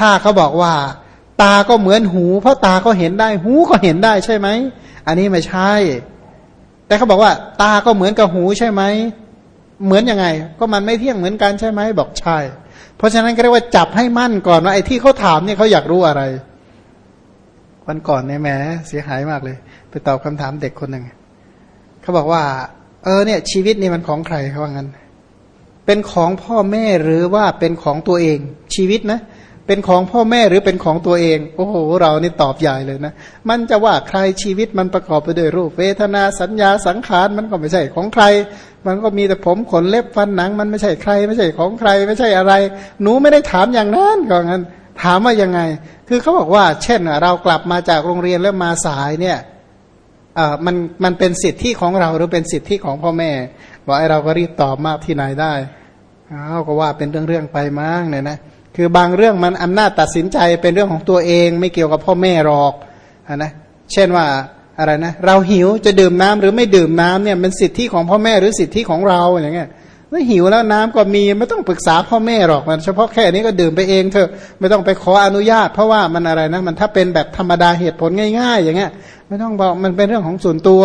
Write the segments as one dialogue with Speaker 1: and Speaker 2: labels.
Speaker 1: ถ้าเขาบอกว่า ตาก็เหมือนหู เพราะตาก็เห็นได้ หูก็เห็นได้ใช่ไหม อันนี้ไม่ใช่ แต่เขาบอกว่า ตาก็เหมือนกับหูใช่ไหม เหมือนยังไง ก็มันไม่เที่ยงเหมือนกันใช่ไหม บอกใช่ เพราะฉะนั้นก็เรียกว่าจับให้มั่นก่อนว่าไอ้ที่เขาถามเนี่ยเขาอยากรู้อะไร วันก่อนเนี่ยแหมเสียหายมากเลย ไปตอบคำถามเด็กคนหนึ่งเขาบอกว่า เออเนี่ย ชีวิตนี่มันของใครเขาว่างั้นเป็นของพ่อแม่หรือว่าเป็นของตัวเองชีวิตนะ เป็นของพ่อแม่หรือเป็นของตัวเอง โอ้โห เรานี่ตอบใหญ่เลยนะ มันจะว่าใครชีวิตมันประกอบไปด้วยรูป เวทนาสัญญาสังขารมันก็ไม่ใช่ของใคร มันก็มีแต่ผมขนเล็บฟันหนัง มันไม่ใช่ใคร ไม่ใช่ของใคร ไม่ใช่อะไร หนูไม่ได้ถามอย่างนั้นก็งั้น ถามว่ายังไง คือเขาบอกว่า เช่น เรากลับมาจากโรงเรียนแล้วมาสายเนี่ยเออมันมันเป็นสิทธิของเราหรือเป็นสิทธิของพ่อแม่บอกไอ้เราก็รีบตอบมากที่ไหนได้อ้าวก็ว่าเป็นเรื่องๆไปมั้งเนี่ยนะ คือบางเรื่องมันอำนาจตัดสินใจเป็นเรื่องของตัวเองไม่เกี่ยวกับพ่อแม่หรอกนะเช่นว่าอะไรนะเราหิวจะดื่มน้ำหรือไม่ดื่มน้ำเนี่ยเป็นสิทธิของพ่อแม่หรือสิทธิของเราอย่างเงี้ยเมื่อหิวแล้วน้ำก็มีไม่ต้องปรึกษาพ่อแม่หรอกมันเฉพาะแค่นี้ก็ดื่มไปเองเถอะไม่ต้องไปขออนุญาต เพราะว่ามันอะไรนะมันถ้าเป็นแบบธรรมดาเหตุผลง่าย ๆ อย่างเงี้ยไม่ต้องบอกมันเป็นเรื่องของส่วนตัว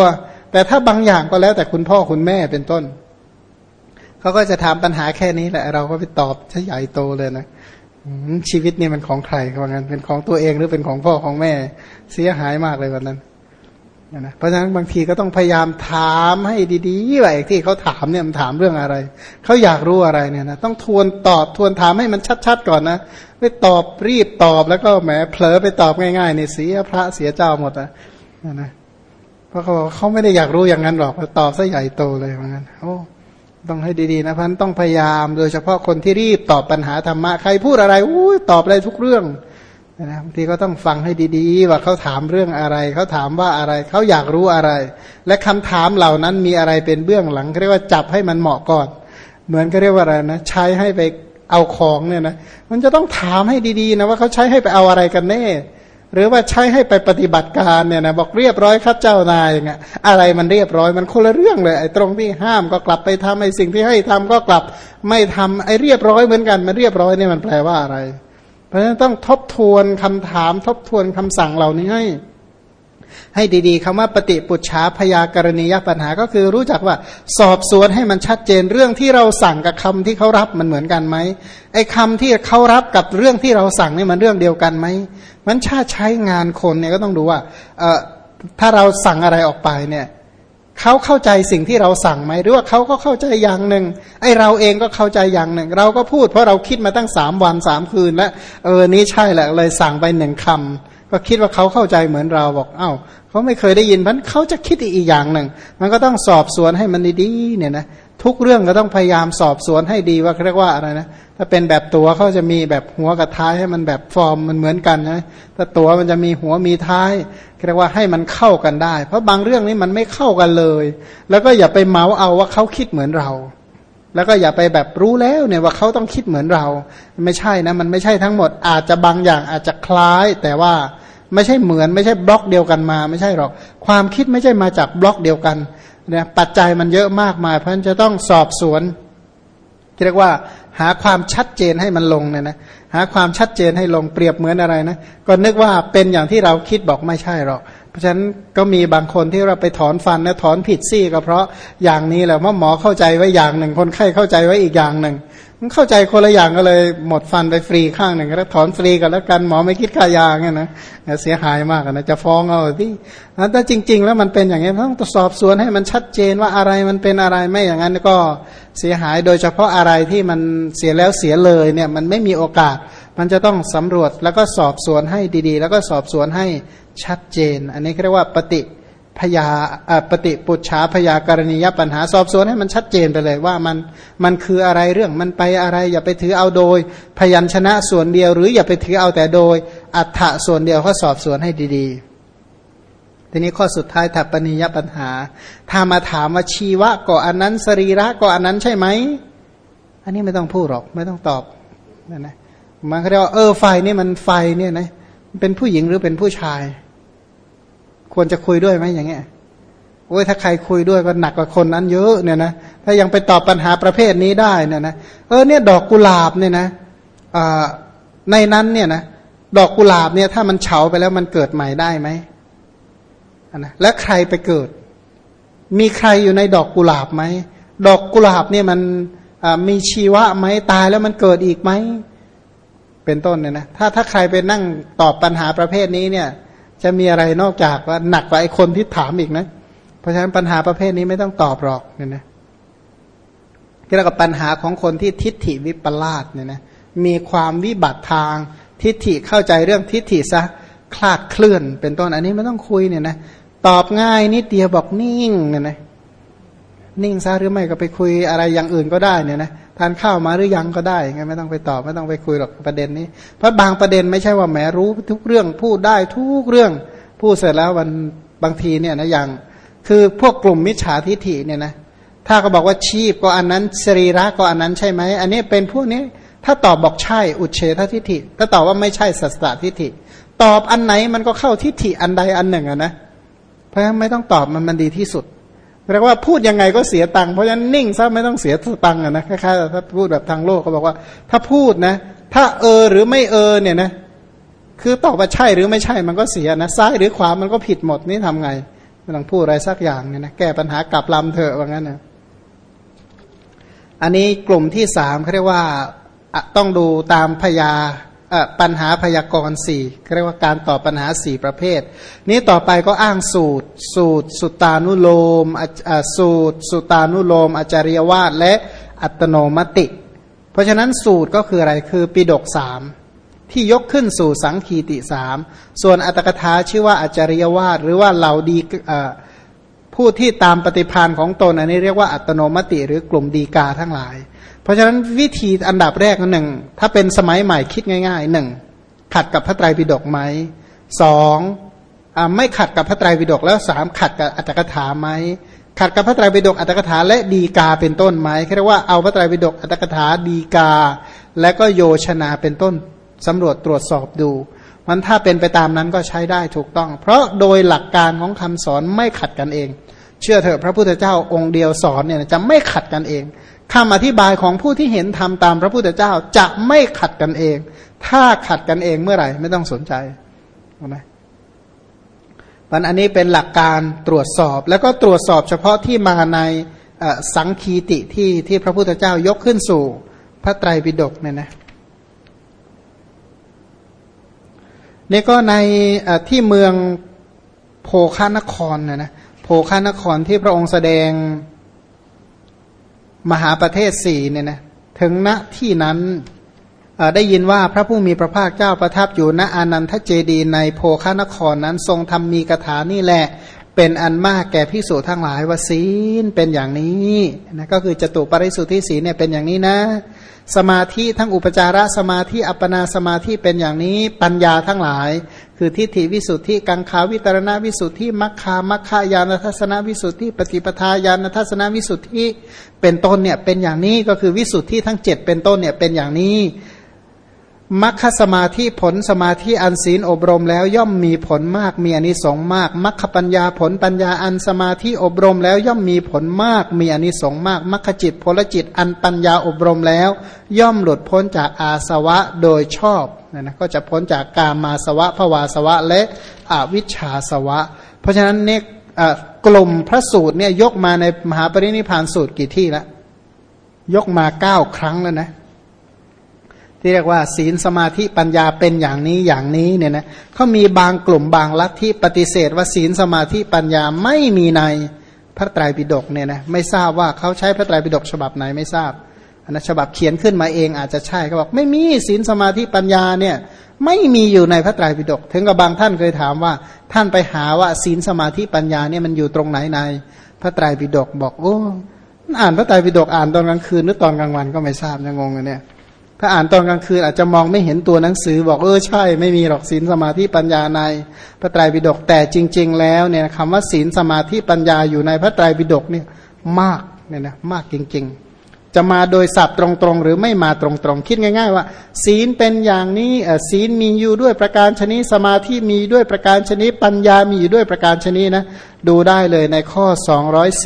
Speaker 1: แต่ถ้าบางอย่างก็แล้วแต่คุณพ่อคุณแม่เป็นต้นเขาก็จะถามปัญหาแค่นี้แหละ เราก็ไปตอบใหญ่โตเลยนะ ชีวิตนี่มันของใครว่างั้นเป็นของตัวเองหรือเป็นของพ่อของแม่ เสียหายมากเลยวันนั้นนะเพราะฉะนั้นบางทีก็ต้องพยายามถามให้ดีๆว่าไอ้ที่เขาถามเนี่ยมันถามเรื่องอะไรเขาอยากรู้อะไรเนี่ยนะต้องทวนตอบทวนถามให้มันชัดๆก่อนนะไม่ตอบรีบตอบแล้วก็แหมเผลอไปตอบง่ายๆเนี่ยเสียพระเสียเจ้าหมดนะนะเพราะเขาเขาไม่ได้อยากรู้อย่างนั้นหรอกตอบซะใหญ่โตเลยว่างั้นโอ้ ต้องให้ดีๆนะพันต้องพยายาม โดยเฉพาะคนที่รีบตอบปัญหาธรรมะใครพูดอะไรอู้ตอบอะไรทุกเรื่องนะบางทีก็ต้องฟังให้ดีๆ ว่าเขาถามเรื่องอะไรเขาถามว่าอะไรเขาอยากรู้อะไร และคำถามเหล่านั้นมีอะไรเป็นเบื้องหลังเรียกว่าจับให้มันเหมาะก่อน เหมือนก็เรียกว่าอะไรนะใช้ให้ไปเอาของเนี่ยนะมันจะต้องถามให้ดีๆนะว่าเขาใช้ให้ไปเอาอะไรกันแน่ หรือว่าใช้ให้ไปปฏิบัติการเนี่ยนะบอกเรียบร้อยครับเจ้านายอย่างเงี้ยอะไรมันเรียบร้อยมันคนละเรื่องเลยไอ้ตรงที่ห้ามก็กลับไปทำไอ้สิ่งที่ให้ทำก็กลับไม่ทำไอ้เรียบร้อยเหมือนกันมันเรียบร้อยเนี่ยมันแปลว่าอะไร เพราะฉะนั้นต้องทบทวนคำถามทบทวนคำสั่งเหล่านี้ให้ให้ดีๆคำว่าปฏิปุจฉาพยากรณียปัญหาก็คือรู้จักว่าสอบสวนให้มันชัดเจนเรื่องที่เราสั่งกับคำที่เขารับมันเหมือนกันไหมไอ้คำที่เขารับกับเรื่องที่เราสั่งนี่มันเรื่องเดียวกันไหม มันชาใช้งานคนเนี่ยก็ต้องดูว่าเออถ้าเราสั่งอะไรออกไปเนี่ยเขาเข้าใจสิ่งที่เราสั่งไหมหรือว่าเขาก็เข้าใจอย่างหนึ่งไอเราเองก็เข้าใจอย่างหนึ่ง เราก็พูดเพราะเราคิดมาตั้งสามวันสามคืนแล้วเออนี้ใช่แหละเลยสั่งไปหนึ่งคำก็คิดว่าเขาเข้าใจเหมือนเราบอกเอา้าเขาไม่เคยได้ยินพันเขาจะคิดอีกอย่างหนึ่ง มันก็ต้องสอบสวนให้มันดีๆเนี่ยนะทุกเรื่องก็ต้องพยายามสอบสวนให้ดีว่าเรียกว่าอะไรนะ ถ้าเป็นแบบตัวเขาจะมีแบบหัวกับท้ายให้มันแบบฟอร์มมันเหมือนกันนะถ้าตัวมันจะมีหัวมีท้ายเรียกว่าให้มันเข้ากันได้ เพราะบางเรื่องนี้มันไม่เข้ากันเลย แล้วก็อย่าไปเมาเอาว่าเขาคิดเหมือนเรา แล้วก็อย่าไปแบบรู้แล้วเนี่ยว่าเขาต้องคิดเหมือนเรา ไม่ใช่นะ มันไม่ใช่ทั้งหมดอาจจะบางอย่างอาจจะคล้าย แต่ว่าไม่ใช่เหมือนไม่ใช่บล็อกเดียวกันมา ไม่ใช่หรอก ความคิดไม่ใช่มาจากบล็อกเดียวกันเนี่ยปัจจัยมันเยอะมากมาย เพราะฉะนั้นจะต้องสอบสวนเรียกว่า หาความชัดเจนให้มันลงเนี่ยนะหาความชัดเจนให้ลงเปรียบเหมือนอะไรนะก็นึกว่าเป็นอย่างที่เราคิดบอกไม่ใช่หรอกเพราะฉะนั้นก็มีบางคนที่เราไปถอนฟันนะถอนผิดซี่ก็เพราะอย่างนี้แหละว่าหมอเข้าใจไว้อย่างหนึ่ง คนไข้เข้าใจไว้อีกอย่างหนึ่ง มันเข้าใจคนละอย่างก็เลยหมดฟันไปฟรีข้างหนึ่งแล้วถอนฟรีกันแล้วกันหมอไม่คิดค่ายาเงี้ยนะเสียหายมากนะจะฟ้องเอาที่แต่จริง ๆ แล้วมันเป็นอย่างนี้ต้องตรวจสอบสวนให้มันชัดเจนว่าอะไรมันเป็นอะไรไม่อย่างนั้นก็เสียหายโดยเฉพาะอะไรที่มันเสียแล้วเสียเลยเนี่ยมันไม่มีโอกาส มันจะต้องสำรวจแล้วก็สอบสวนให้ดีๆ แล้วก็สอบสวนให้ชัดเจน อันนี้เรียกว่าปฏิ พยาปฏิปุจฉาพยากรณียปัญหาสอบสวนให้มันชัดเจนไปเลยว่ามันมันคืออะไรเรื่องมันไปอะไร อย่าไปถือเอาโดย พยัญชนะส่วนเดียว หรืออย่าไปถือเอาแต่โดย อัฏฐะส่วนเดียวเขาสอบสวนให้ดีๆ ทีนี้ข้อสุดท้ายถัปนิยปัญหา ถ้ามาถามว่าชีวะก่ออันนั้นสรีระก่ออันนั้นใช่ไหมอันนี้ไม่ต้องพูดหรอกไม่ต้องตอบนะนะมันเขาเรียกว่าเออไฟนี่มันไฟเนี่ยนะเป็นผู้หญิงหรือเป็นผู้ชาย ควรจะคุยด้วยไหมอย่างเงี้ยโอ้ยถ้าใครคุยด้วยก็หนักกว่าคนนั้นเยอะเนี่ยนะถ้ายังไปตอบปัญหาประเภทนี้ได้เนี่ยนะเออเนี่ยดอกกุหลาบเนี่ยนะในนั้นเนี่ยนะดอกกุหลาบเนี่ยถ้ามันเฉาไปแล้วมันเกิดใหม่ได้ไหมนะและใครไปเกิด มีใครอยู่ในดอกกุหลาบไหมดอกกุหลาบเนี่ยมันมีชีวะไหมตายแล้วมันเกิดอีกไหมเป็นต้นเนี่ยนะถ้าถ้าใครไปนั่งตอบปัญหาประเภทนี้เนี่ย จะมีอะไรนอกจากว่าหนักกว่าไอ้คนที่ถามอีกนะ เพราะฉะนั้นปัญหาประเภทนี้ไม่ต้องตอบหรอกเนี่ยนะเรียกว่าปัญหาของคนที่ทิฏฐิวิปลาสเนี่ยนะมีความวิบัติทางทิฏฐิเข้าใจเรื่องทิฏฐิซะคลาดเคลื่อนเป็นต้นอันนี้ไม่ต้องคุยเนี่ยนะตอบง่ายนิดเดียวบอกนิ่งเนี่ยนะ นิ่งซะหรือไม่ก็ไปคุยอะไรอย่างอื่นก็ได้เนี่ยนะทานข้าวมาหรือยังก็ได้ไงไม่ต้องไปตอบไม่ต้องไปคุยหรอกประเด็นนี้เพราะบางประเด็นไม่ใช่ว่าแหมรู้ทุกเรื่องพูดได้ทุกเรื่องพูดเสร็จแล้ววันบางทีเนี่ยนะอย่าง คือพวกกลุ่มมิจฉาทิฏฐิเนี่ยนะถ้าก็บอกว่าชีพก็อันนั้นสรีระก็อันนั้นใช่ไหมอันนี้เป็นพวกนี้ถ้าตอบบอกใช่อุเฉททิฏฐิ ถ้าตอบว่าไม่ใช่สัสตทิฏฐิ ตอบอันไหนมันก็เข้าทิฏฐิอันใดอันหนึ่งอะนะเพราะฉะนั้นไม่ต้องตอบมันมันดีที่สุด เรียกว่าพูดยังไงก็เสียตังค์เพราะฉะนั้นนิ่งซะไม่ต้องเสียตังค์อะนะคล้ายๆถ้าพูดแบบทางโลกเขาบอกว่า ถ้าพูดนะ ถ้าเออหรือไม่เออเนี่ยนะคือตอบว่าใช่หรือไม่ใช่มันก็เสียนะซ้ายหรือขวามันก็ผิดหมดนี่ทำไงไม่ต้องพูดอะไรสักอย่างเนี่ยนะแก้ปัญหากลับลำเถอะว่างั้นนะอันนี้กลุ่มที่สามเขาเรียกว่าต้องดูตามพยา ปัญหาพยากรณ์สี่เรียกว่าการตอบปัญหาสี่ประเภท นี้ต่อไปก็อ้างสูตร สูตร สุตานุโลมสูตร สุตานุโลม อาจาริยวาสและอัตโนมติ เพราะฉะนั้นสูตรก็คืออะไรคือปิดกสามที่ยกขึ้นสู่สังคีติสามส่วนอัตกถาชื่อว่าอาจาริยวาสหรือว่าเหล่าดีผู้ที่ตามปฏิพานของตนอันนี้เรียกว่าอัตโนมติหรือกลุ่มดีกาทั้งหลาย เพราะฉะนั้นวิธีอันดับแรกหนึ่งถ้าเป็นสมัยใหม่คิดง่ายๆหนึ่งขัดกับพระไตรปิฎกไหมสองอไม่ขัดกับพระไตรปิฎกแล้วสามขัดกับอัตถกถาไหมขัดกับพระไตรปิฎกอัตถกถาและดีกาเป็นต้นไหมเรียกว่าเอาพระไตรปิฎกอัตถกถาดีกา และก็โยชนาเป็นต้นสำรวจตรวจสอบดู มันถ้าเป็นไปตามนั้นก็ใช้ได้ถูกต้อง เพราะโดยหลักการของคำสอนไม่ขัดกันเอง เชื่อเถอะพระพุทธเจ้าองค์เดียวสอนเนี่ยจะไม่ขัดกันเอง คำอธิบายของผู้ที่เห็นทำตามพระพุทธเจ้าจะไม่ขัดกันเอง ถ้าขัดกันเองเมื่อไหร่ไม่ต้องสนใจนะมันอันนี้เป็นหลักการตรวจสอบ แล้วก็ตรวจสอบเฉพาะที่มาในสังคีติที่ที่พระพุทธเจ้ายกขึ้นสู่พระไตรปิฎกเนี่ยนะนี่ก็ในที่เมืองโพคานครนะนะโพคานครที่พระองค์แสดง มหาประเทศสี่เนี่ยนะถึงณที่นั้นได้ยินว่าพระผู้มีพระภาคเจ้าประทับอยู่ณอานันทเจดีในโพคานครนั้นทรงทำมีกถานี่แหละ เป็นอันมากแก่พิสูจทั้งหลายว่าศีลเป็นอย่างนี้นะก็คือจตุปริสุทธิศีลเนี่ยเป็นอย่างนี้นะ สมาธิทั้งอุปจารสมาธิอัปปนาสมาธิเป็นอย่างนี้ปัญญาทั้งหลาย คือทิฏฐิวิสุทธิกังขาวิตรณวิสุทธิมัคคามัคคายานทัศนวิสุทธิปฏิปทาญาณทัศนวิสุทธิเป็นต้นเนี่ยเป็นอย่างนี้ก็คือวิสุทธิทั้งเจ็ดเป็นต้นเนี่ยเป็นอย่างนี้ มัคคสมาธิผลสมาธิอันศีลอบรมแล้วย่อมมีผลมากมีอนิสงส์มากมัคคปัญญาผลปัญญาอันสมาธิอบรมแล้วย่อมมีผลมากมีอนิสงส์มากมัคคจิตผลจิตอันปัญญาอบรมแล้ว ย่อมหลุดพ้นจากอาสวะโดยชอบนะนะก็จะพ้นจากกามาสวะภวาสวะและอวิชชาสวะ เพราะฉะนั้นเนี่ยกลุ่มพระสูตรเนี่ยยกมาในมหาปรินิพานสูตรกี่ที่ล้วยกมาเก้าครั้งแล้วนะ ที่เรียกว่า ศีลสมาธิปัญญาเป็นอย่างนี้อย่างนี้เนี่ยนะเขามีบางกลุ่มบางลัทธิปฏิเสธว่าศีลสมาธิปัญญาไม่มีในพระไตรปิฎกเนี่ยนะไม่ทราบว่าเขาใช้พระไตรปิฎกฉบับไหนไม่ทราบอันนั้นฉบับเขียนขึ้นมาเองอาจจะใช่เขาบอกไม่มีศีลสมาธิปัญญาเนี่ยไม่มีอยู่ในพระไตรปิฎกถึงกับบางท่านเคยถามว่า ท่านไปหาว่าศีลสมาธิปัญญาเนี่ยมันอยู่ตรงไหนใน พระไตรปิฎกบอกโอ้อ่านพระไตรปิฎกอ่านตอนกลางคืนหรือตอนกลางวันก็ไม่ทราบยังงงเลยเนี่ย ถ้าอ่านตอนกลางคืนอาจจะมองไม่เห็นตัวหนังสือ บอกเออใช่ ไม่มีหรอกศีลสมาธิปัญญาในพระไตรปิฎกแต่จริง ๆ แล้วเนี่ยคำว่าศีลสมาธิปัญญาอยู่ในพระไตรปิฎกเนี่ยมากเนี่ยนะมากจริง ๆ จะมาโดยสับตรงๆ หรือไม่มาตรงๆ คิดง่าย ๆ ว่า ศีลเป็นอย่างนี้ศีลมีอยู่ด้วยประการชนิดสมาธิมีด้วยประการชนิดปัญญามีอยู่ด้วยประการชนิดนะดูได้เลยในข้อ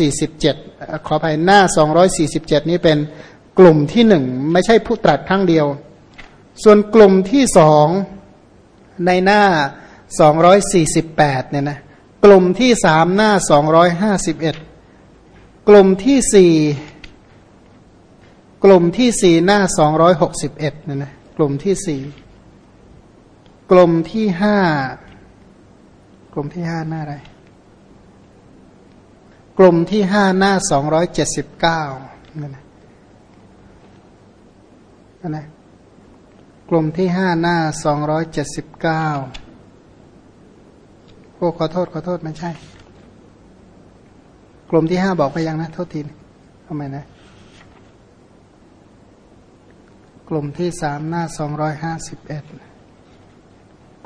Speaker 1: 247ขออภัยหน้า 247 นี้เป็น กลุ่มที่หนึ่งไม่ใช่ผู้ตรัสครั้งเดียว ส่วนกลุ่มที่สองในหน้า 248เนี่ยนะกลุ่มที่สามหน้า 251 กลุ่มที่สี่กลุ่มที่สี่หน้า 261เนี่ยนะกลุ่มที่สี่กลุ่มที่ห้ากลุ่มที่ห้าหน้าอะไรกลุ่มที่ห้าหน้า 279นั่นนะ นะกลุ่มที่ห้าหน้าสองร้อยเจ็ดสิบเก้าโอ้ขอโทษขอโทษไม่ใช่ กลุ่มที่ห้าบอกไปยังนะ โทษทีทำไมนะ กลุ่มที่สามหน้าสองร้อยห้าสิบเอ็ด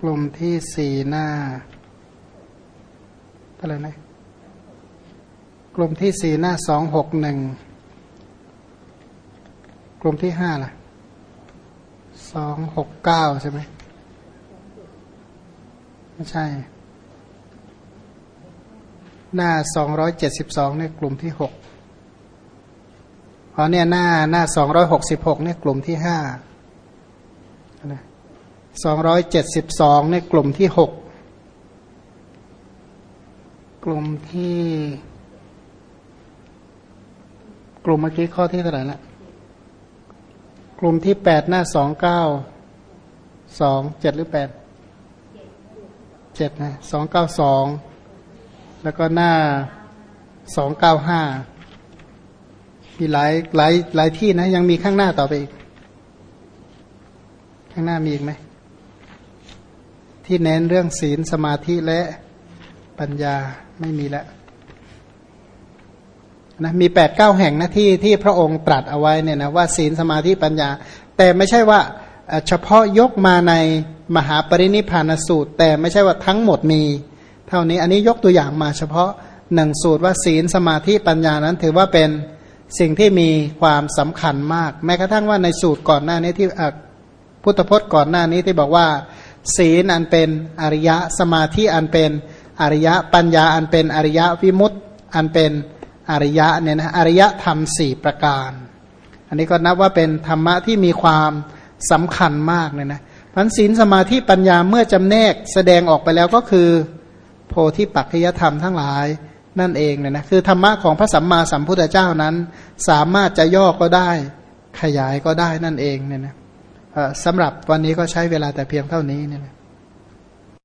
Speaker 1: กลุ่มที่สี่หน้าอะไรนะกลุ่มที่สี่หน้าสองหกหนึ่งกลุ่มที่ห้าล่ะ สองหกเก้าใช่ไหมไม่ใช่ หน้าสองร้อยเจ็ดสิบสองเนี่ยกลุ่มที่หกเพราะเนี่ยหน้าหน้าสองร้อยหกสิบหกเนี่ยกลุ่มที่ห้าสองร้อยเจ็ดสิบสองเนี่ยกลุ่มที่หกกลุ่มที่ กลุ่มเมื่อกี้ข้อที่เท่าไหร่ละ ลุ่มที่แปดหน้าสองเก้าสองเจ็ดหรือแปดเจ็ดนะสองเก้าสองแล้วก็หน้าสองเก้าห้ามีหลายหลายหลายที่นะ ยังมีข้างหน้าต่อไปอีก ข้างหน้ามีอีกไหม ที่เน้นเรื่องศีลสมาธิและปัญญาไม่มีแล้ว นะมีแปดเก้าแห่งนะที่ที่พระองค์ตรัสเอาไว้เนี่ยนะว่าศีลสมาธิปัญญา แต่ไม่ใช่ว่าเฉพาะยกมาในมหาปรินิพานสูตร แต่ไม่ใช่ว่าทั้งหมดมี เท่านี้อันนี้ยกตัวอย่างมาเฉพาะหนึ่งสูตรว่าศีลสมาธิปัญญานั้นถือว่าเป็นสิ่งที่มีความสำคัญมาก แม้กระทั่งว่าในสูตรก่อนหน้านี้ที่พุทธพจน์ก่อนหน้านี้ที่บอกว่า ศีลอันเป็นอริยะสมาธิอันเป็นอริยะปัญญาอันเป็นอริยะวิมุตต์อันเป็น อริยะเนี่ยนะอริยธรรมสี่ประการ อันนี้ก็นับว่าเป็นธรรมะที่มีความสำคัญมากเนี่ยนะพันศีลสมาธิปัญญาเมื่อจำแนกแสดงออกไปแล้วก็คือ โพธิปัจจยธรรมทั้งหลายนั่นเองเนี่ยนะคือธรรมะของพระสัมมาสัมพุทธเจ้านั้น สามารถจะย่อก็ได้ขยายก็ได้นั่นเองเนี่ยนะสำหรับวันนี้ก็ใช้เวลาแต่เพียงเท่านี้เนี่ยนะ